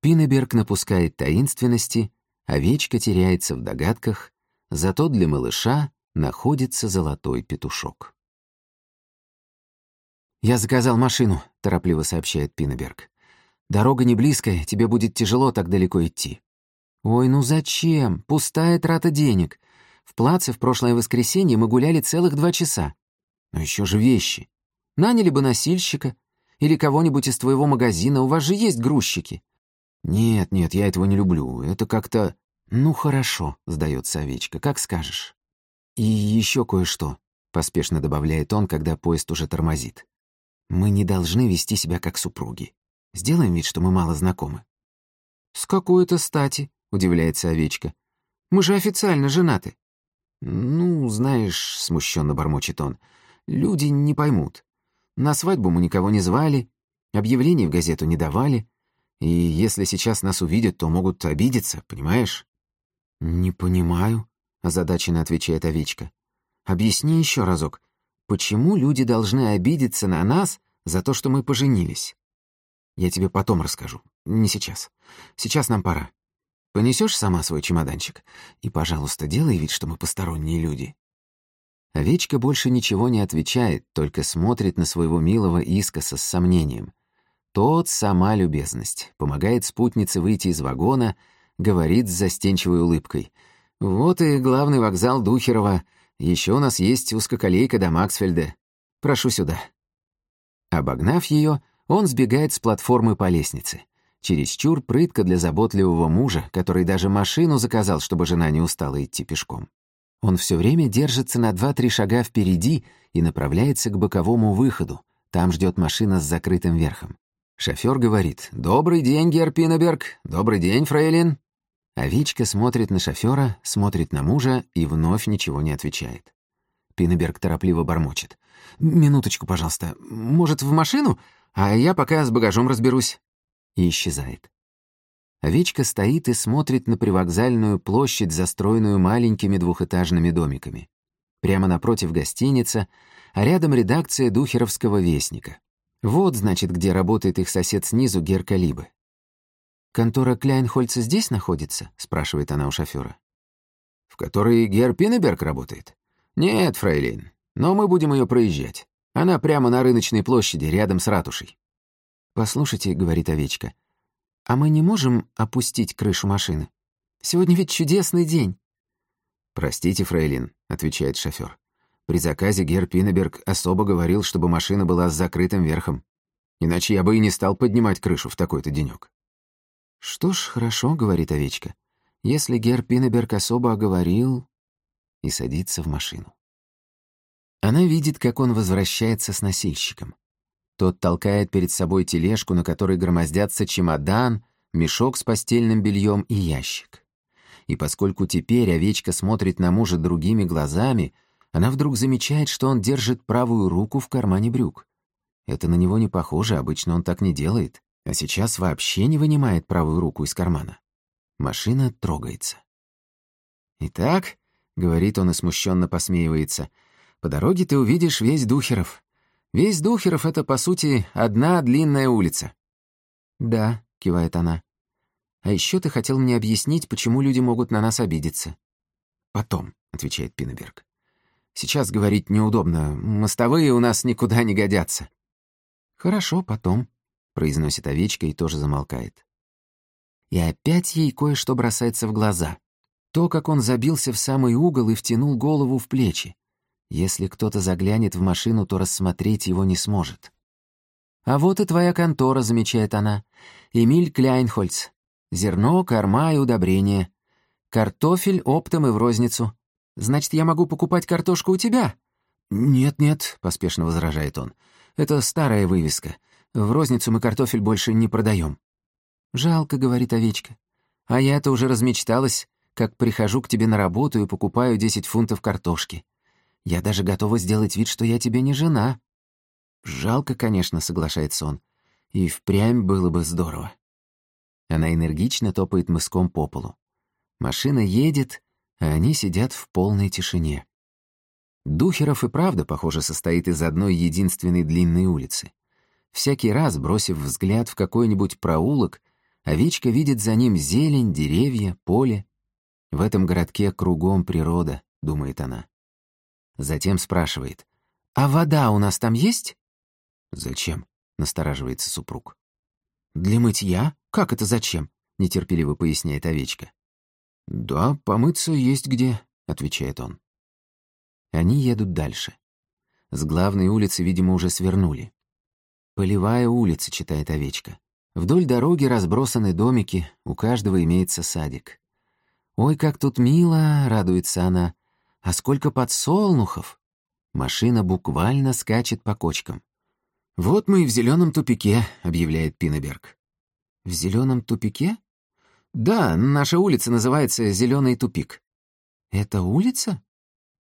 Пинеберг напускает таинственности, овечка теряется в догадках, зато для малыша находится золотой петушок. «Я заказал машину», — торопливо сообщает Пинеберг. «Дорога не близкая, тебе будет тяжело так далеко идти». «Ой, ну зачем? Пустая трата денег. В плаце в прошлое воскресенье мы гуляли целых два часа. Но еще же вещи. Наняли бы носильщика. Или кого-нибудь из твоего магазина, у вас же есть грузчики». «Нет, нет, я этого не люблю. Это как-то...» «Ну хорошо», — сдается овечка, — «как скажешь». «И еще кое-что», — поспешно добавляет он, когда поезд уже тормозит. «Мы не должны вести себя как супруги. Сделаем вид, что мы мало знакомы». «С какой-то стати?» — удивляется овечка. «Мы же официально женаты». «Ну, знаешь», — смущенно бормочет он, — «люди не поймут. На свадьбу мы никого не звали, объявлений в газету не давали, и если сейчас нас увидят, то могут обидеться, понимаешь?» «Не понимаю», — озадаченно отвечает овечка. «Объясни еще разок, почему люди должны обидеться на нас за то, что мы поженились?» «Я тебе потом расскажу, не сейчас. Сейчас нам пора. Понесешь сама свой чемоданчик? И, пожалуйста, делай вид, что мы посторонние люди». Овечка больше ничего не отвечает, только смотрит на своего милого искоса с сомнением. Тот сама любезность, помогает спутнице выйти из вагона, говорит с застенчивой улыбкой. «Вот и главный вокзал Духерова. Еще у нас есть узкоколейка до Максфельда. Прошу сюда». Обогнав ее, он сбегает с платформы по лестнице. Чересчур прытко для заботливого мужа, который даже машину заказал, чтобы жена не устала идти пешком. Он все время держится на два-три шага впереди и направляется к боковому выходу. Там ждет машина с закрытым верхом. Шофер говорит «Добрый день, Герр Пинеберг! Добрый день, фрейлин!» Овечка смотрит на шофера, смотрит на мужа и вновь ничего не отвечает. Пинеберг торопливо бормочет. «Минуточку, пожалуйста. Может, в машину? А я пока с багажом разберусь» и исчезает. Овечка стоит и смотрит на привокзальную площадь, застроенную маленькими двухэтажными домиками. Прямо напротив гостиница, а рядом редакция Духеровского вестника. Вот, значит, где работает их сосед снизу, Герка Либы. «Контора Кляйнхольца здесь находится?» — спрашивает она у шофера. «В которой Гер Пинеберг работает?» «Нет, фрейлин, но мы будем ее проезжать. Она прямо на рыночной площади, рядом с ратушей». «Послушайте», — говорит овечка, — «а мы не можем опустить крышу машины? Сегодня ведь чудесный день». «Простите, фрейлин», — отвечает шофер. «При заказе Гер Пинеберг особо говорил, чтобы машина была с закрытым верхом. Иначе я бы и не стал поднимать крышу в такой-то денёк». «Что ж, хорошо», — говорит овечка. «Если Гер Пинеберг особо оговорил...» И садится в машину. Она видит, как он возвращается с носильщиком. Тот толкает перед собой тележку, на которой громоздятся чемодан, мешок с постельным бельем и ящик. И поскольку теперь овечка смотрит на мужа другими глазами, она вдруг замечает, что он держит правую руку в кармане брюк. Это на него не похоже, обычно он так не делает, а сейчас вообще не вынимает правую руку из кармана. Машина трогается. «Итак», — говорит он и смущенно посмеивается, — «по дороге ты увидишь весь Духеров. Весь Духеров — это, по сути, одна длинная улица». «Да», — кивает она. «А еще ты хотел мне объяснить, почему люди могут на нас обидеться». «Потом», — отвечает Пинеберг. «Сейчас говорить неудобно. Мостовые у нас никуда не годятся». «Хорошо, потом», — произносит овечка и тоже замолкает. И опять ей кое-что бросается в глаза. То, как он забился в самый угол и втянул голову в плечи. Если кто-то заглянет в машину, то рассмотреть его не сможет. «А вот и твоя контора», — замечает она. «Эмиль Кляйнхольц. Зерно, корма и удобрения. Картофель оптом и в розницу. Значит, я могу покупать картошку у тебя?» «Нет-нет», — поспешно возражает он. «Это старая вывеска. В розницу мы картофель больше не продаем». «Жалко», — говорит овечка. «А я-то уже размечталась, как прихожу к тебе на работу и покупаю десять фунтов картошки. Я даже готова сделать вид, что я тебе не жена». «Жалко, конечно», — соглашается он. «И впрямь было бы здорово». Она энергично топает мыском по полу. Машина едет, а они сидят в полной тишине. Духеров и правда, похоже, состоит из одной единственной длинной улицы. Всякий раз, бросив взгляд в какой-нибудь проулок, Овечка видит за ним зелень, деревья, поле. В этом городке кругом природа, думает она. Затем спрашивает, «А вода у нас там есть?» «Зачем?» — настораживается супруг. «Для мытья? Как это зачем?» — нетерпеливо поясняет овечка. «Да, помыться есть где», — отвечает он. Они едут дальше. С главной улицы, видимо, уже свернули. «Полевая улица», — читает овечка. Вдоль дороги разбросаны домики, у каждого имеется садик. «Ой, как тут мило!» — радуется она. «А сколько подсолнухов!» Машина буквально скачет по кочкам. «Вот мы и в зеленом тупике», — объявляет Пинеберг. «В зеленом тупике?» «Да, наша улица называется Зеленый тупик». «Это улица?»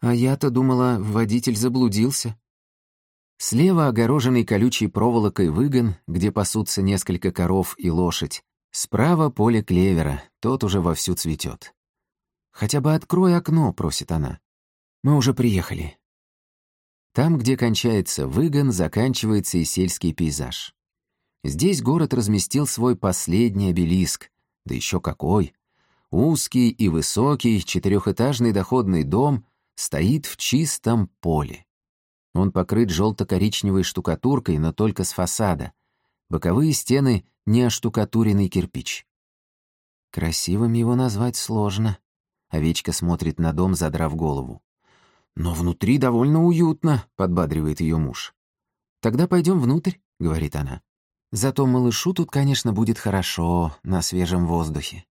А я-то думала, водитель заблудился. Слева огороженный колючей проволокой выгон, где пасутся несколько коров и лошадь. Справа поле клевера, тот уже вовсю цветет. «Хотя бы открой окно», — просит она. «Мы уже приехали». Там, где кончается выгон, заканчивается и сельский пейзаж. Здесь город разместил свой последний обелиск, да еще какой. Узкий и высокий четырехэтажный доходный дом стоит в чистом поле. Он покрыт желто-коричневой штукатуркой, но только с фасада. Боковые стены — не оштукатуренный кирпич. Красивым его назвать сложно. Овечка смотрит на дом, задрав голову. «Но внутри довольно уютно», — подбадривает ее муж. «Тогда пойдем внутрь», — говорит она. «Зато малышу тут, конечно, будет хорошо, на свежем воздухе».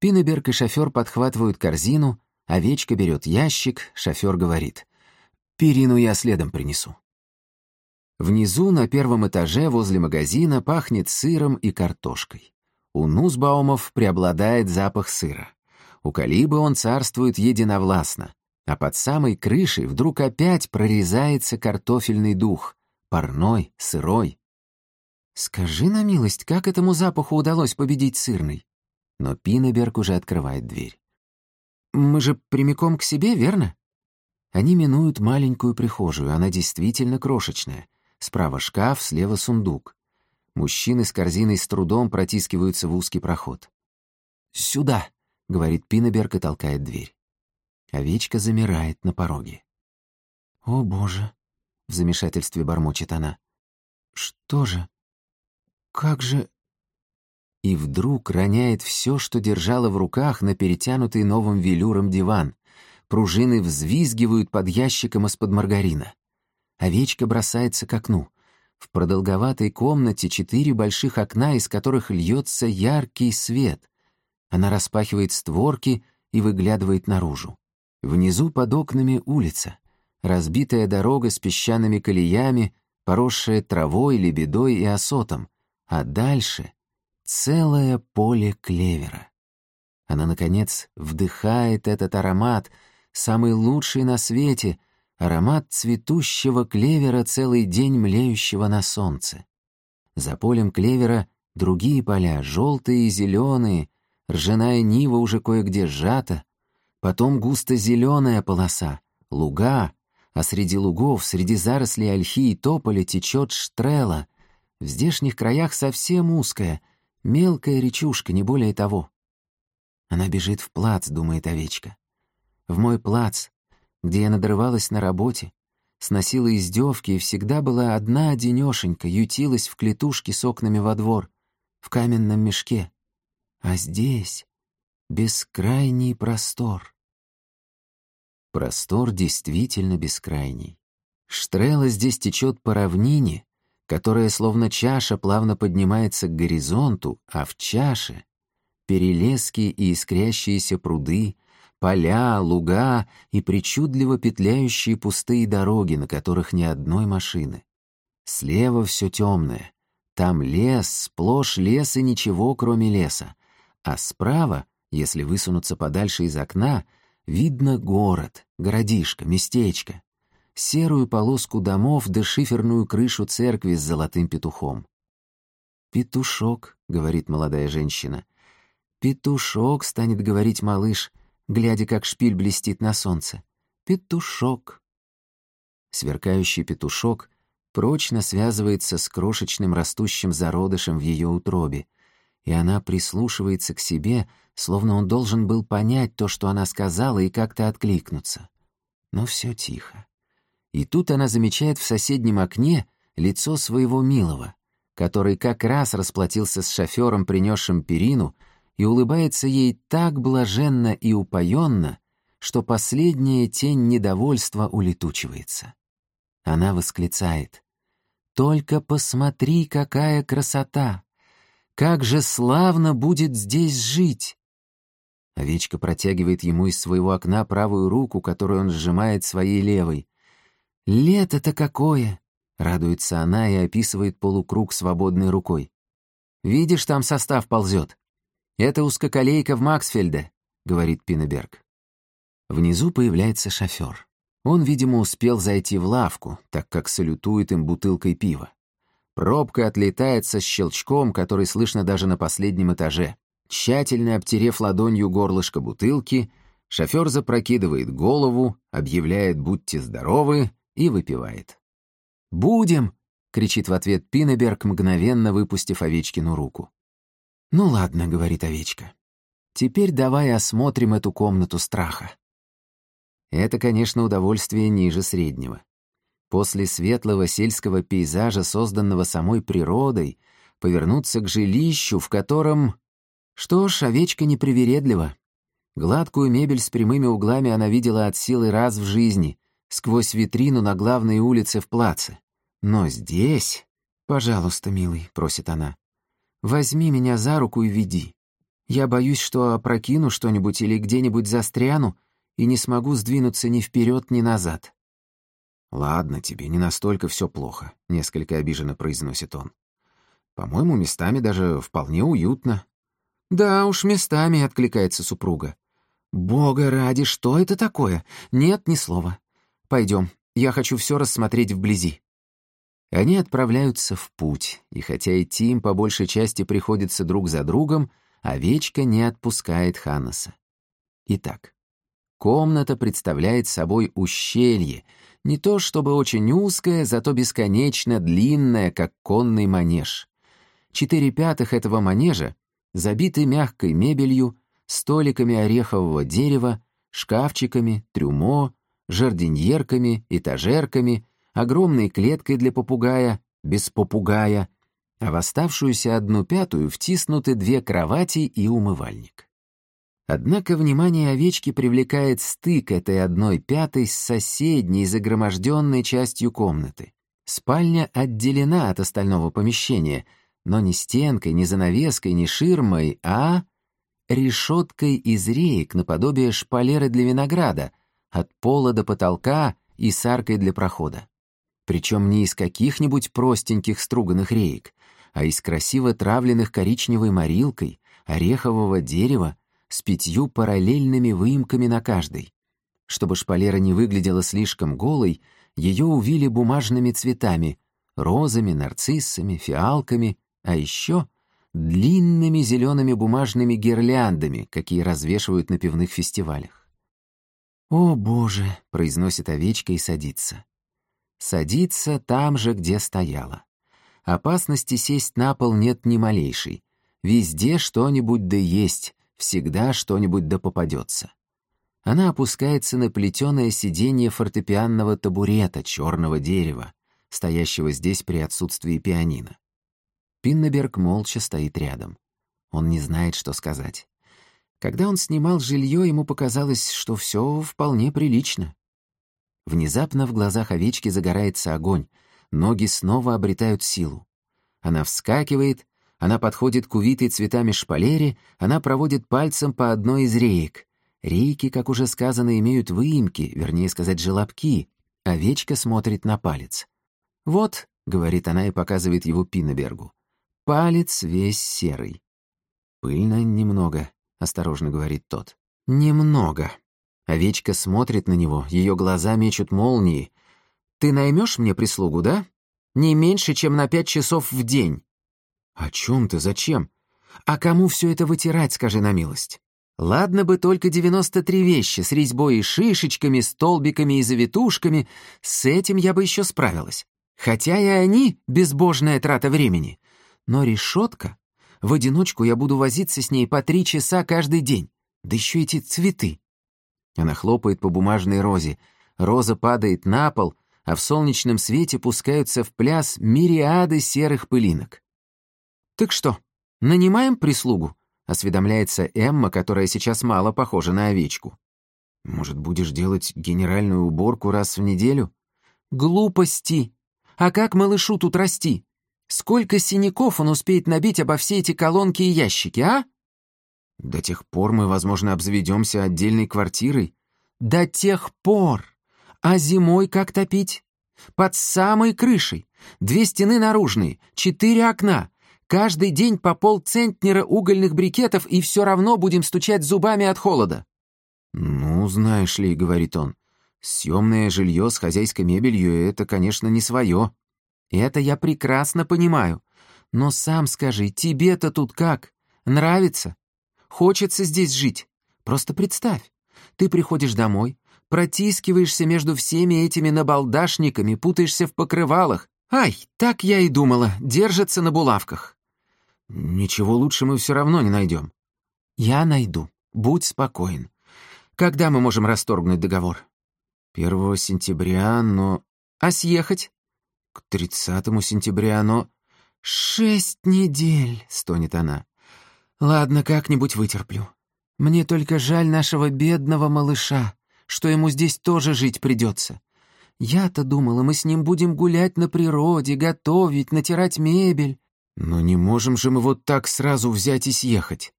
Пинеберг и шофер подхватывают корзину, Овечка берет ящик, шофер говорит. «Перину я следом принесу». Внизу, на первом этаже, возле магазина, пахнет сыром и картошкой. У Нусбаумов преобладает запах сыра. У Калибы он царствует единовластно, а под самой крышей вдруг опять прорезается картофельный дух, парной, сырой. Скажи на милость, как этому запаху удалось победить сырный? Но Пинеберг уже открывает дверь. Мы же прямиком к себе, верно? Они минуют маленькую прихожую, она действительно крошечная. Справа шкаф, слева сундук. Мужчины с корзиной с трудом протискиваются в узкий проход. «Сюда!» — говорит Пинеберг и толкает дверь. Овечка замирает на пороге. «О, боже!» — в замешательстве бормочет она. «Что же? Как же...» и вдруг роняет все, что держала в руках на перетянутый новым велюром диван. Пружины взвизгивают под ящиком из-под маргарина. Овечка бросается к окну. В продолговатой комнате четыре больших окна, из которых льется яркий свет. Она распахивает створки и выглядывает наружу. Внизу под окнами улица. Разбитая дорога с песчаными колеями, поросшая травой, лебедой и осотом. А дальше целое поле клевера. Она, наконец, вдыхает этот аромат, самый лучший на свете, аромат цветущего клевера, целый день млеющего на солнце. За полем клевера другие поля, желтые и зеленые, ржаная нива уже кое-где сжата, потом густо-зеленая полоса, луга, а среди лугов, среди зарослей ольхи и тополя течет штрела, в здешних краях совсем узкая — Мелкая речушка, не более того. Она бежит в плац, думает овечка. В мой плац, где я надрывалась на работе, сносила издевки и всегда была одна одинешенька, ютилась в клетушке с окнами во двор, в каменном мешке. А здесь бескрайний простор. Простор действительно бескрайний. Штрела здесь течет по равнине, которая словно чаша плавно поднимается к горизонту, а в чаше — перелески и искрящиеся пруды, поля, луга и причудливо петляющие пустые дороги, на которых ни одной машины. Слева все темное. Там лес, сплошь лес и ничего, кроме леса. А справа, если высунуться подальше из окна, видно город, городишко, местечко серую полоску домов да шиферную крышу церкви с золотым петухом. «Петушок», — говорит молодая женщина. «Петушок», — станет говорить малыш, глядя, как шпиль блестит на солнце. «Петушок». Сверкающий петушок прочно связывается с крошечным растущим зародышем в ее утробе, и она прислушивается к себе, словно он должен был понять то, что она сказала, и как-то откликнуться. Но все тихо. И тут она замечает в соседнем окне лицо своего милого, который как раз расплатился с шофером, принесшим перину, и улыбается ей так блаженно и упоенно, что последняя тень недовольства улетучивается. Она восклицает. «Только посмотри, какая красота! Как же славно будет здесь жить!» Овечка протягивает ему из своего окна правую руку, которую он сжимает своей левой. «Лето-то какое!» — радуется она и описывает полукруг свободной рукой. «Видишь, там состав ползет. Это узкоколейка в Максфельде», — говорит Пинеберг. Внизу появляется шофер. Он, видимо, успел зайти в лавку, так как салютует им бутылкой пива. Пробка отлетает со щелчком, который слышно даже на последнем этаже. Тщательно обтерев ладонью горлышко бутылки, шофер запрокидывает голову, объявляет «будьте здоровы» и выпивает. «Будем!» — кричит в ответ Пинеберг, мгновенно выпустив Овечкину руку. «Ну ладно», — говорит Овечка. «Теперь давай осмотрим эту комнату страха». Это, конечно, удовольствие ниже среднего. После светлого сельского пейзажа, созданного самой природой, повернуться к жилищу, в котором что ж, овечка непривередлива. Гладкую мебель с прямыми углами она видела от силы раз в жизни, сквозь витрину на главной улице в плаце. Но здесь... «Пожалуйста, милый», — просит она, — «возьми меня за руку и веди. Я боюсь, что опрокину что-нибудь или где-нибудь застряну и не смогу сдвинуться ни вперед, ни назад». «Ладно тебе, не настолько все плохо», — несколько обиженно произносит он. «По-моему, местами даже вполне уютно. «Да уж, местами», — откликается супруга. «Бога ради, что это такое? Нет, ни слова. Пойдем, я хочу все рассмотреть вблизи». Они отправляются в путь, и хотя идти им по большей части приходится друг за другом, овечка не отпускает Ханнеса. Итак, комната представляет собой ущелье, не то чтобы очень узкое, зато бесконечно длинное, как конный манеж. Четыре пятых этого манежа забиты мягкой мебелью, столиками орехового дерева, шкафчиками, трюмо, жардиньерками, этажерками, огромной клеткой для попугая, без попугая, а в оставшуюся одну пятую втиснуты две кровати и умывальник. Однако внимание овечки привлекает стык этой одной пятой с соседней загроможденной частью комнаты. Спальня отделена от остального помещения — но не стенкой, не занавеской, не ширмой, а решеткой из реек наподобие шпалеры для винограда, от пола до потолка и с аркой для прохода. Причем не из каких-нибудь простеньких струганных реек, а из красиво травленных коричневой морилкой, орехового дерева с пятью параллельными выемками на каждой. Чтобы шпалера не выглядела слишком голой, ее увили бумажными цветами — розами, нарциссами, фиалками а еще длинными зелеными бумажными гирляндами, какие развешивают на пивных фестивалях. «О, Боже!» — произносит овечка и садится. Садится там же, где стояла. Опасности сесть на пол нет ни малейшей. Везде что-нибудь да есть, всегда что-нибудь да попадется. Она опускается на плетеное сиденье фортепианного табурета черного дерева, стоящего здесь при отсутствии пианино. Пиннеберг молча стоит рядом. Он не знает, что сказать. Когда он снимал жилье, ему показалось, что все вполне прилично. Внезапно в глазах овечки загорается огонь, ноги снова обретают силу. Она вскакивает, она подходит к увитой цветами шпалере, она проводит пальцем по одной из реек. Рейки, как уже сказано, имеют выемки, вернее сказать, желобки. Овечка смотрит на палец. «Вот», — говорит она и показывает его Пиннебергу, Палец весь серый. «Пыльно немного», — осторожно говорит тот. «Немного». Овечка смотрит на него, ее глаза мечут молнии. «Ты наймешь мне прислугу, да? Не меньше, чем на пять часов в день». «О чем ты? Зачем? А кому все это вытирать, скажи на милость?» Ладно бы только 93 вещи с резьбой и шишечками, столбиками и завитушками, с этим я бы еще справилась. Хотя и они — безбожная трата времени но решетка, В одиночку я буду возиться с ней по три часа каждый день. Да еще эти цветы. Она хлопает по бумажной розе. Роза падает на пол, а в солнечном свете пускаются в пляс мириады серых пылинок. «Так что, нанимаем прислугу?» — осведомляется Эмма, которая сейчас мало похожа на овечку. «Может, будешь делать генеральную уборку раз в неделю?» «Глупости! А как малышу тут расти? Сколько синяков он успеет набить обо все эти колонки и ящики, а?» «До тех пор мы, возможно, обзаведемся отдельной квартирой». «До тех пор! А зимой как топить? Под самой крышей. Две стены наружные, четыре окна. Каждый день по полцентнера угольных брикетов и все равно будем стучать зубами от холода». «Ну, знаешь ли», — говорит он, — «съемное жилье с хозяйской мебелью — это, конечно, не свое». «Это я прекрасно понимаю. Но сам скажи, тебе-то тут как? Нравится? Хочется здесь жить? Просто представь. Ты приходишь домой, Протискиваешься между всеми этими набалдашниками, путаешься в покрывалах. Ай, так я и думала, держится на булавках. Ничего лучше мы все равно не найдем. Я найду. Будь спокоен. Когда мы можем расторгнуть договор? Первого сентября, но... А съехать? К тридцатому сентября, но... Шесть недель, стонет она. Ладно, как-нибудь вытерплю. Мне только жаль нашего бедного малыша что ему здесь тоже жить придется. Я-то думала, мы с ним будем гулять на природе, готовить, натирать мебель. Но не можем же мы вот так сразу взять и съехать.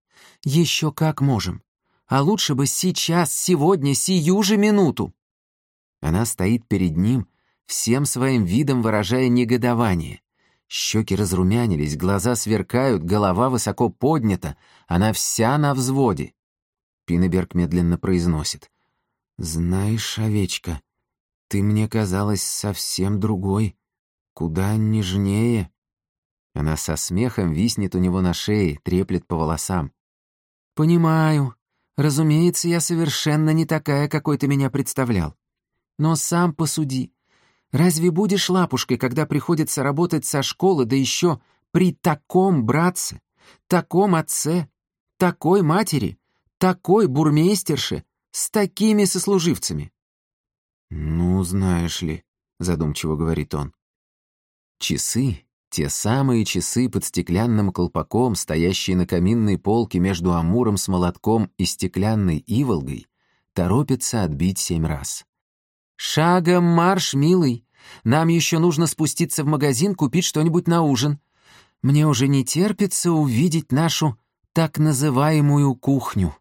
Еще как можем. А лучше бы сейчас, сегодня, сию же минуту. Она стоит перед ним, всем своим видом выражая негодование. Щеки разрумянились, глаза сверкают, голова высоко поднята, она вся на взводе. Пинеберг медленно произносит. «Знаешь, овечка, ты мне казалась совсем другой, куда нежнее». Она со смехом виснет у него на шее, треплет по волосам. «Понимаю. Разумеется, я совершенно не такая, какой ты меня представлял. Но сам посуди. Разве будешь лапушкой, когда приходится работать со школы, да еще при таком братце, таком отце, такой матери, такой бурмейстерше, с такими сослуживцами?» «Ну, знаешь ли», — задумчиво говорит он. Часы, те самые часы под стеклянным колпаком, стоящие на каминной полке между амуром с молотком и стеклянной иволгой, торопятся отбить семь раз. «Шагом марш, милый! Нам еще нужно спуститься в магазин, купить что-нибудь на ужин. Мне уже не терпится увидеть нашу так называемую кухню».